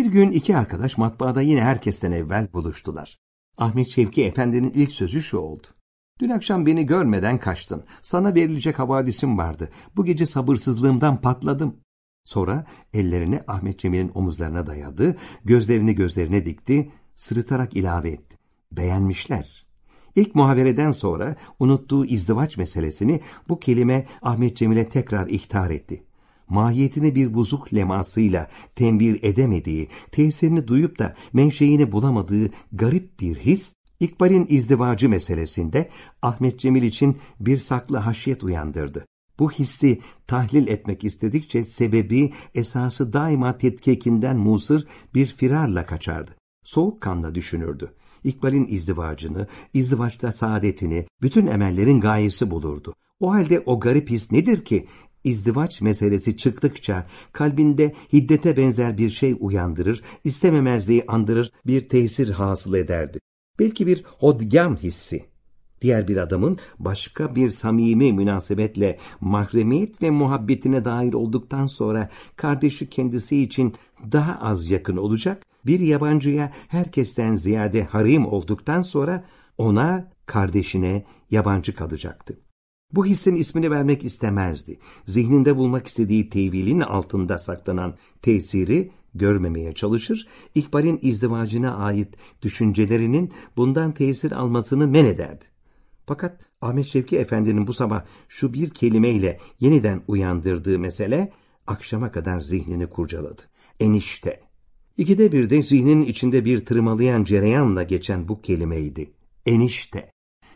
Bir gün iki arkadaş matbaada yine herkesten evvel buluştular. Ahmet Şevki Efendi'nin ilk sözü şu oldu. Dün akşam beni görmeden kaçtın. Sana verilecek havadisim vardı. Bu gece sabırsızlığımdan patladım. Sonra ellerini Ahmet Cemil'in omuzlarına dayadı, gözlerini gözlerine dikti, sırıtarak ilave etti. Beğenmişler. İlk muhavereden sonra unuttuğu izdivaç meselesini bu kelime Ahmet Cemil'e tekrar ihtar etti. Mahiyetini bir buzuk lemasıyla tembir edemediği, tesirini duyup da menşeini bulamadığı garip bir his, İkbal'in izdivacı meselesinde Ahmet Cemil için bir saklı haşyet uyandırdı. Bu hissi tahlil etmek istedikçe sebebi esası daima tetkikinden musır bir firarla kaçardı. Soğukkanla düşünürdü. İkbal'in izdivacını, izdivaçta saadetini, bütün emellerin gayesi bulurdu. O halde o garip his nedir ki izdivaç meselesi çıktıkça kalbinde hiddete benzer bir şey uyandırır, istememezliği andırır, bir tesir hasıl ederdi. Belki bir hodgam hissi. Diğer bir adamın başka bir samimi münasebetle mahremiyet ve muhabbetine dair olduktan sonra kardeşi kendisi için daha az yakın olacak, bir yabancıya herkesten ziyade harim olduktan sonra ona, kardeşine yabancı kalacaktı. Bu hissin ismini vermek istemezdi. Zihninde bulmak istediği tevilin altında saklanan tesiri görmemeye çalışır, İkbal'in izdivacına ait düşüncelerinin bundan tesir almasını men ederdi. Fakat Ahmet Şevki Efendi'nin bu sabah şu bir kelimeyle yeniden uyandırdığı mesele akşama kadar zihnini kurcaladı. Enişte. İkide bir de zihninin içinde bir tırmalayan cereyanla geçen bu kelimeydi. Enişte.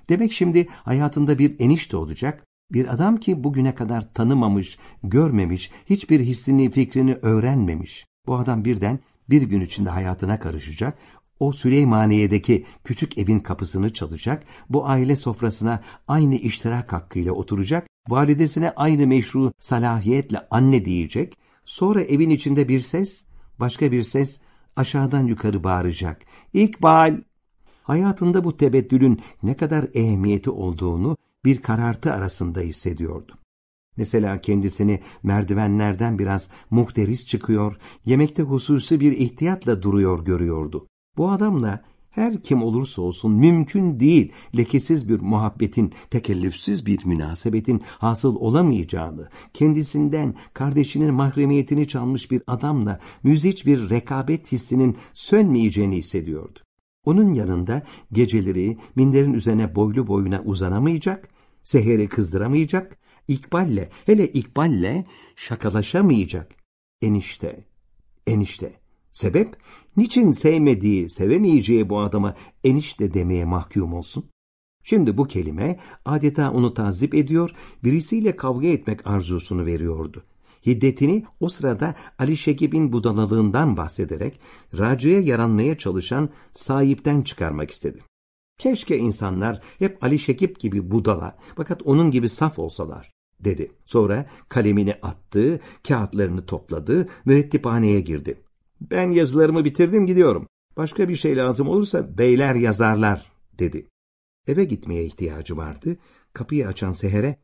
Demek şimdi hayatında bir enişte olacak, bir adam ki bugüne kadar tanımamış, görmemiş, hiçbir hissini, fikrini öğrenmemiş. Bu adam birden bir gün içinde hayatına karışacak, o Süleymaniye'deki küçük evin kapısını çalacak, bu aile sofrasına aynı iştirak hakkıyla oturacak, validesine aynı meşru salahiyetle anne diyecek, sonra evin içinde bir ses, başka bir ses aşağıdan yukarı bağıracak. İkbal! Hayatında bu tebeddülün ne kadar ehemmiyeti olduğunu bir karartı arasında hissediyordu. Mesela kendisini merdivenlerden biraz muhteris çıkıyor, yemekte hususi bir ihtiyatla duruyor görüyordu. Bu adamla her kim olursa olsun mümkün değil lekesiz bir muhabbetin, tekellüfsüz bir münasebetin hasıl olamayacağını, kendisinden kardeşinin mahremiyetini çalmış bir adamla müziç bir rekabet hissinin sönmeyeceğini hissediyordu. Onun yanında geceleri minderin üzerine boylu boyuna uzanamayacak, seheri kızdıramayacak, İkbal'le, hele İkbal'le şakalaşamayacak. Enişte, enişte. Sebep, niçin sevmediği, sevemeyeceği bu adama enişte demeye mahkum olsun? Şimdi bu kelime adeta onu tazip ediyor, birisiyle kavga etmek arzusunu veriyordu. Hiddetini o sırada Ali Şekib'in budalalığından bahsederek Raci'ye yaranmaya çalışan sahipten çıkarmak istedi. Keşke insanlar hep Ali Şekip gibi budala fakat onun gibi saf olsalar dedi. Sonra kalemini attı, kağıtlarını topladı, mürettiphaneye girdi. Ben yazılarımı bitirdim gidiyorum. Başka bir şey lazım olursa beyler yazarlar dedi. Eve gitmeye ihtiyacı vardı. Kapıyı açan Seher'e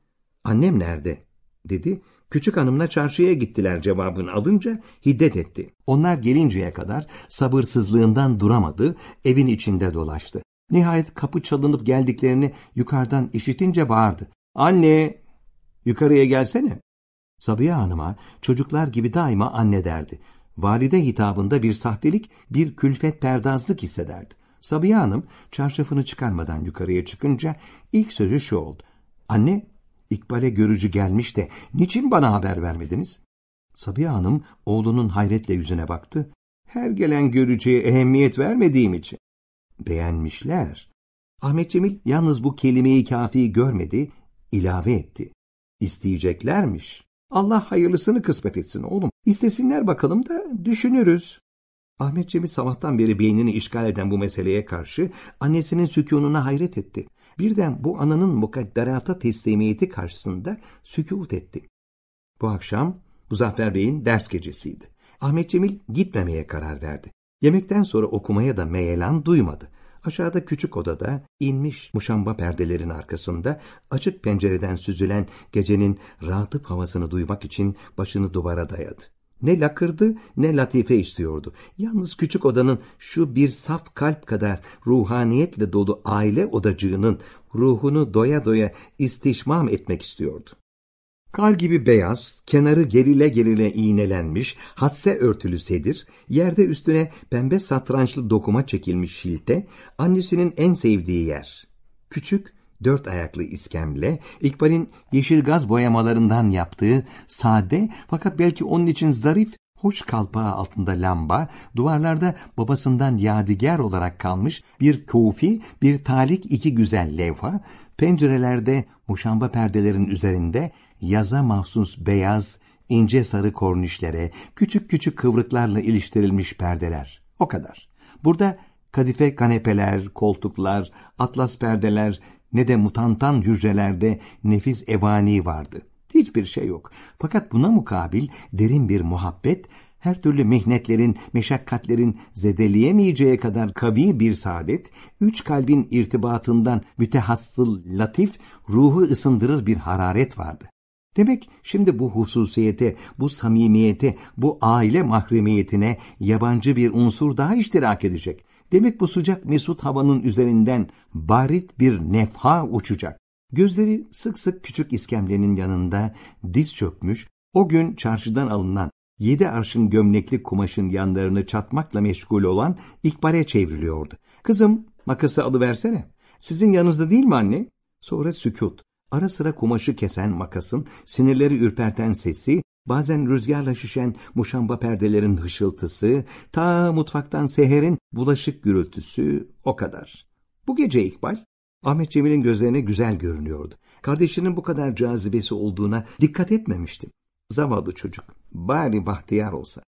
annem nerede dedi. Küçük hanımla çarşıya gittiler cevabını alınca hiddet etti. Onlar gelinceye kadar sabırsızlığından duramadı, evin içinde dolaştı. Nihayet kapı çalınıp geldiklerini yukarıdan işitince bağırdı. Anne, yukarıya gelsene. Sabiha Hanım'a çocuklar gibi daima anne derdi. Valide hitabında bir sahtelik, bir külfet perdazlık hissederdi. Sabiha Hanım çarşafını çıkarmadan yukarıya çıkınca ilk sözü şu oldu. Anne, İkbal'e görücü gelmiş de niçin bana haber vermediniz? Sabiha Hanım oğlunun hayretle yüzüne baktı. Her gelen görücüye ehemmiyet vermediğim için. Beğenmişler. Ahmet Cemil yalnız bu kelimeyi kafi görmedi, ilave etti. İsteyeceklermiş. Allah hayırlısını kısmet etsin oğlum. İstesinler bakalım da düşünürüz. Ahmet Cemil sabahtan beri beynini işgal eden bu meseleye karşı annesinin sükununa hayret etti. Birden bu ananın mukadderata teslimiyeti karşısında sükut etti. Bu akşam Muzaffer Bey'in ders gecesiydi. Ahmet Cemil gitmemeye karar verdi. Yemekten sonra okumaya da meyelan duymadı. Aşağıda küçük odada inmiş muşamba perdelerin arkasında açık pencereden süzülen gecenin rahatıp havasını duymak için başını duvara dayadı. Ne lakırdı ne latife istiyordu. Yalnız küçük odanın şu bir saf kalp kadar ruhaniyetle dolu aile odacığının ruhunu doya doya istişmam etmek istiyordu. Kar gibi beyaz, kenarı gerile gerile iğnelenmiş, hatse örtülü sedir, yerde üstüne pembe satrançlı dokuma çekilmiş şilte, annesinin en sevdiği yer. Küçük, dört ayaklı iskemle, İkbal'in yeşil gaz boyamalarından yaptığı sade fakat belki onun için zarif, hoş kalpağı altında lamba, duvarlarda babasından yadigar olarak kalmış bir kufi, bir talik iki güzel levha, pencerelerde muşamba perdelerin üzerinde yaza mahsus beyaz, ince sarı kornişlere, küçük küçük kıvrıklarla iliştirilmiş perdeler. O kadar. Burada kadife kanepeler, koltuklar, atlas perdeler, ne de mutantan hücrelerde nefis evani vardı. Hiçbir şey yok. Fakat buna mukabil derin bir muhabbet, her türlü mihnetlerin, meşakkatlerin zedeleyemeyeceği kadar kavi bir saadet, üç kalbin irtibatından mütehassıl, latif, ruhu ısındırır bir hararet vardı. Demek şimdi bu hususiyete, bu samimiyete, bu aile mahremiyetine yabancı bir unsur daha iştirak edecek. Demek bu sıcak mesut havanın üzerinden barit bir nefha uçacak. Gözleri sık sık küçük iskemlenin yanında diz çökmüş, o gün çarşıdan alınan yedi arşın gömlekli kumaşın yanlarını çatmakla meşgul olan İkbal'e çevriliyordu. Kızım makası alıversene. Sizin yanınızda değil mi anne? Sonra sükut. Ara sıra kumaşı kesen makasın, sinirleri ürperten sesi, bazen rüzgarla şişen muşamba perdelerin hışıltısı, ta mutfaktan seherin bulaşık gürültüsü, o kadar. Bu gece İkbal, Ahmet Cemil'in gözlerine güzel görünüyordu. Kardeşinin bu kadar cazibesi olduğuna dikkat etmemişti. Zavallı çocuk, bari bahtiyar olsa.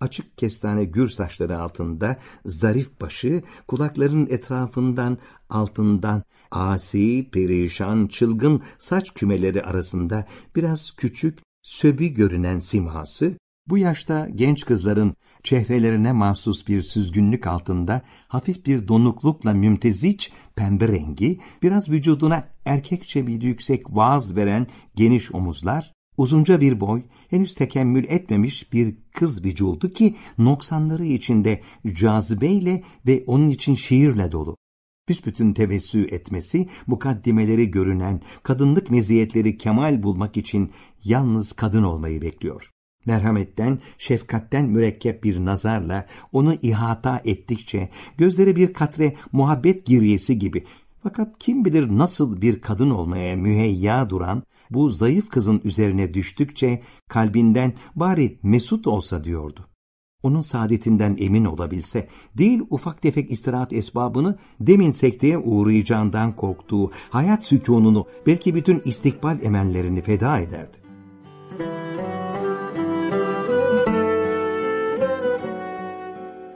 Açık kestane gür saçları altında zarif başı, kulaklarının etrafından, altından, asi, perişan, çılgın saç kümeleri arasında biraz küçük, söbi görünen simhası, bu yaşta genç kızların çehrelerine mahsus bir süzgünlük altında hafif bir donuklukla mümteziç pembe rengi, biraz vücuduna erkekçe bir yüksek vaaz veren geniş omuzlar, uzunca bir boy, henüz tekemmül etmemiş bir kız vücudu ki noksanları içinde cazibeyle ve onun için şiirle dolu büsbütün tevessü etmesi, mukaddimeleri görünen, kadınlık meziyetleri kemal bulmak için yalnız kadın olmayı bekliyor. Merhametten, şefkatten mürekkep bir nazarla onu ihata ettikçe gözleri bir katre muhabbet giryesi gibi fakat kim bilir nasıl bir kadın olmaya müheyya duran bu zayıf kızın üzerine düştükçe kalbinden bari mesut olsa diyordu onun saadetinden emin olabilse, değil ufak tefek istirahat esbabını demin sekteye uğrayacağından korktuğu hayat sükununu belki bütün istikbal emellerini feda ederdi.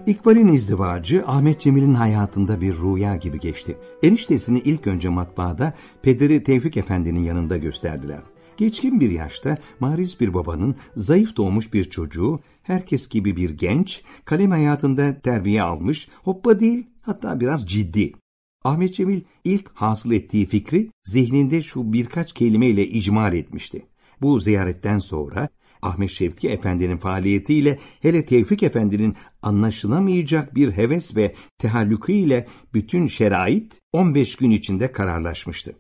İkbal'in izdivacı Ahmet Cemil'in hayatında bir rüya gibi geçti. Eniştesini ilk önce matbaada pederi Tevfik Efendi'nin yanında gösterdiler. Geçkin bir yaşta mariz bir babanın zayıf doğmuş bir çocuğu, herkes gibi bir genç, kalem hayatında terbiye almış, hoppa değil hatta biraz ciddi. Ahmet Cemil ilk hasıl ettiği fikri zihninde şu birkaç kelimeyle icmal etmişti. Bu ziyaretten sonra Ahmet Şevki Efendi'nin faaliyetiyle hele Tevfik Efendi'nin anlaşılamayacak bir heves ve tehallükü ile bütün şerait 15 gün içinde kararlaşmıştı.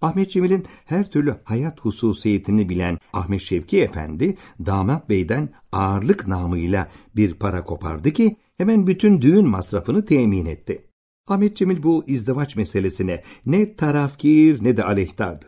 Ahmet Cemil'in her türlü hayat hususiyetini bilen Ahmet Şevki Efendi, damat beyden ağırlık namıyla bir para kopardı ki hemen bütün düğün masrafını temin etti. Ahmet Cemil bu izdivaç meselesine ne tarafkir ne de aleyhtardı.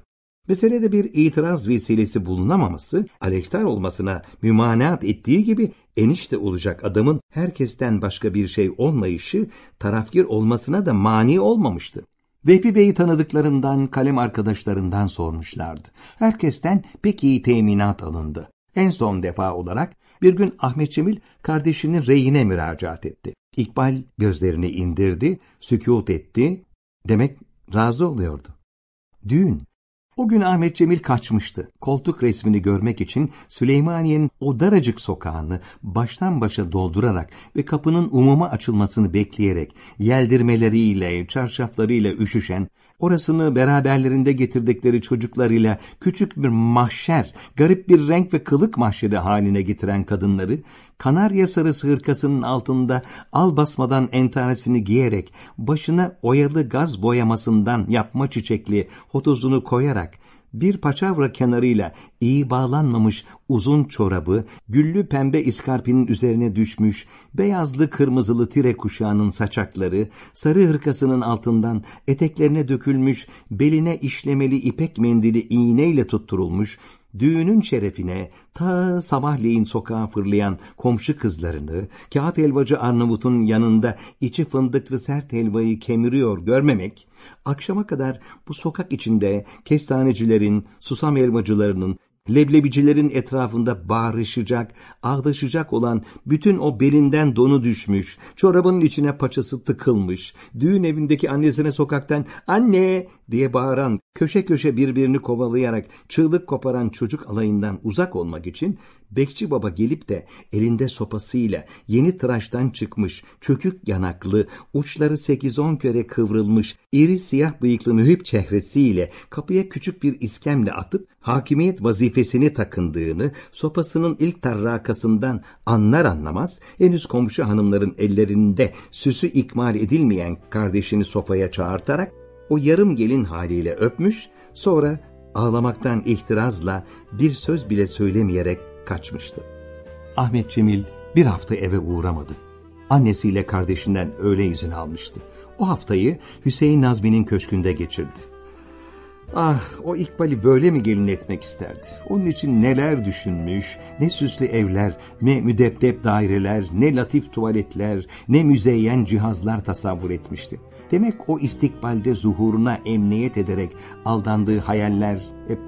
Meselede bir itiraz vesilesi bulunamaması, aleyhtar olmasına mümanat ettiği gibi enişte olacak adamın herkesten başka bir şey olmayışı, tarafkir olmasına da mani olmamıştı. Vehbi Bey'i tanıdıklarından, kalem arkadaşlarından sormuşlardı. Herkesten pek iyi teminat alındı. En son defa olarak bir gün Ahmet Cemil kardeşinin reyine müracaat etti. İkbal gözlerini indirdi, sükut etti. Demek razı oluyordu. Düğün o gün Ahmet Cemil kaçmıştı. Koltuk resmini görmek için Süleymaniye'nin o daracık sokağını baştan başa doldurarak ve kapının umuma açılmasını bekleyerek yeldirmeleriyle, çarşaflarıyla üşüşen, Orasını beraberlerinde getirdikleri çocuklarıyla küçük bir mahşer, garip bir renk ve kılık mahşeri haline getiren kadınları, kanarya sarısı hırkasının altında al basmadan entaresini giyerek, başına oyalı gaz boyamasından yapma çiçekli hotozunu koyarak, bir paçavra kenarıyla iyi bağlanmamış uzun çorabı, güllü pembe iskarpinin üzerine düşmüş, beyazlı kırmızılı tire kuşağının saçakları, sarı hırkasının altından eteklerine dökülmüş, beline işlemeli ipek mendili iğneyle tutturulmuş, düğünün şerefine ta sabahleyin sokağa fırlayan komşu kızlarını, kağıt helvacı Arnavut'un yanında içi fındıklı sert helvayı kemiriyor görmemek, akşama kadar bu sokak içinde kestanecilerin, susam helvacılarının, leblebicilerin etrafında bağırışacak, ağlaşacak olan bütün o belinden donu düşmüş, çorabının içine paçası tıkılmış, düğün evindeki annesine sokaktan anne! diye bağıran, köşe köşe birbirini kovalayarak çığlık koparan çocuk alayından uzak olmak için Bekçi baba gelip de elinde sopasıyla yeni tıraştan çıkmış, çökük yanaklı, uçları 8-10 kere kıvrılmış, iri siyah bıyıklı mühip çehresiyle kapıya küçük bir iskemle atıp hakimiyet vazifesini takındığını sopasının ilk tarrakasından anlar anlamaz henüz komşu hanımların ellerinde süsü ikmal edilmeyen kardeşini sofaya çağırtarak o yarım gelin haliyle öpmüş, sonra ağlamaktan ihtirazla bir söz bile söylemeyerek kaçmıştı. Ahmet Cemil bir hafta eve uğramadı. Annesiyle kardeşinden öğle izin almıştı. O haftayı Hüseyin Nazmi'nin köşkünde geçirdi. Ah o İkbal'i böyle mi gelin etmek isterdi? Onun için neler düşünmüş, ne süslü evler, ne müdebdep daireler, ne latif tuvaletler, ne müzeyyen cihazlar tasavvur etmişti. Demek o istikbalde zuhuruna emniyet ederek aldandığı hayaller hep